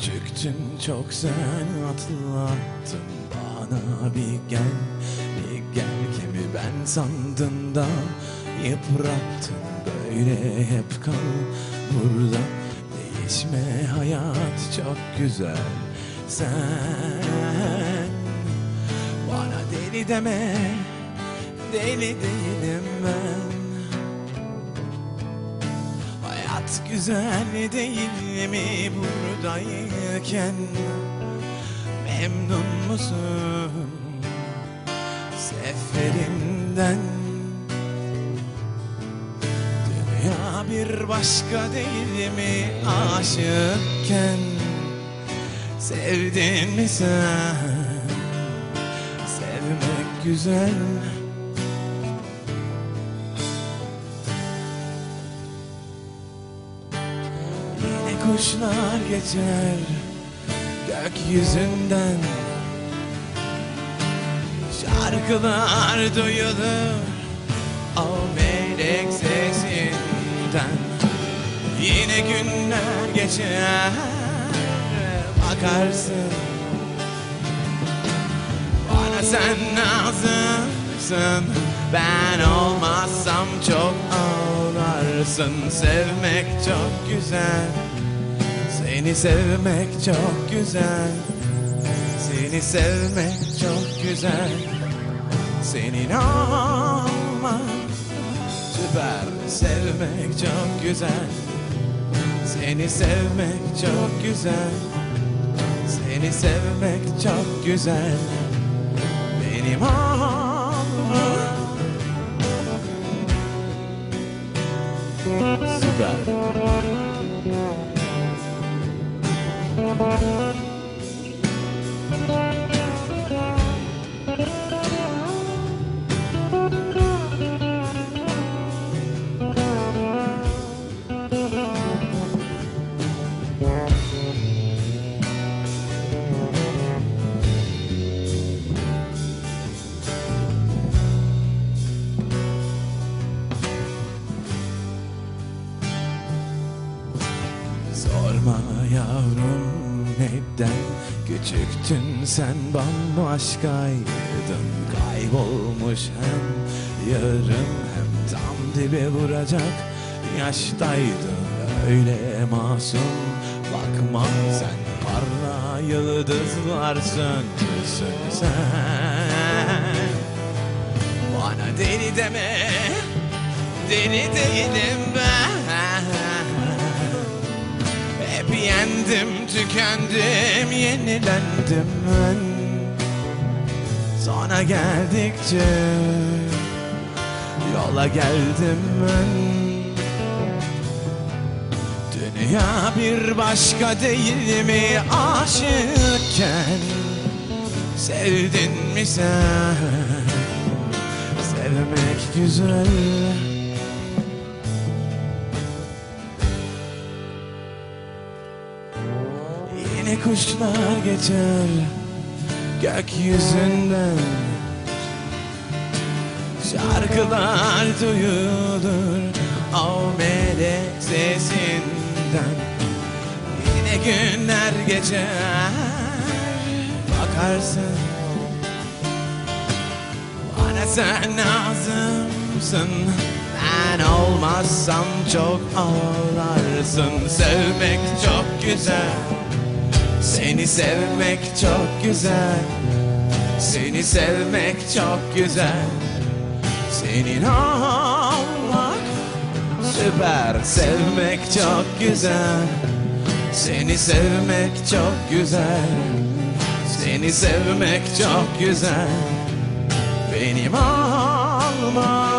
küçüktün çok sen atlattın. Bana bir gel bir gel kimi ben sandın da yıprattın. Böyle hep kal burada değişme hayat çok güzel. Sen bana deli deme deli değilim ben Hayat güzel değil mi buradayken? Memnun musun seferimden Dünya bir başka değil mi aşıkken? Sevdin mi sen? Sevmek güzel Yine kuşlar geçer gökyüzünden Şarkılar duyulur o melek sesinden. Yine günler geçer bakarsın. Bana sen lazımsın Ben olmazsam çok ağlarsın. Sevmek çok güzel Seni sevmek çok güzel. Seni sevmek çok güzel. Senin olmak süper. Sevmek çok güzel. Seni sevmek çok güzel. Seni sevmek çok güzel. Benim olmak Süper Sorma yavrum neden Küçüktün sen bambaşkaydın Kaybolmuş hem yarım hem tam dibe vuracak yaştaydın Öyle masum bakma sen parla yıldızlarsın sen. Bana deli deme deli değilim ben yendim, tükendim, yenilendim ben. Sonra geldikçe yola geldim ben. Dünya bir başka değil mi aşıkken? Sevdin mi sen? Sevmek güzel kuşlar geçer gökyüzünden. Şarkılar duyulur o melek sesinden. Yine günler geçer bakarsın. Bana sen lazımsın Ben olmazsam çok ağlarsın. Sevmek çok güzel Seni sevmek çok güzel. Seni sevmek çok güzel. Senin olmak süper. Sevmek çok güzel. Seni sevmek çok güzel. Seni sevmek çok güzel. Benim olmak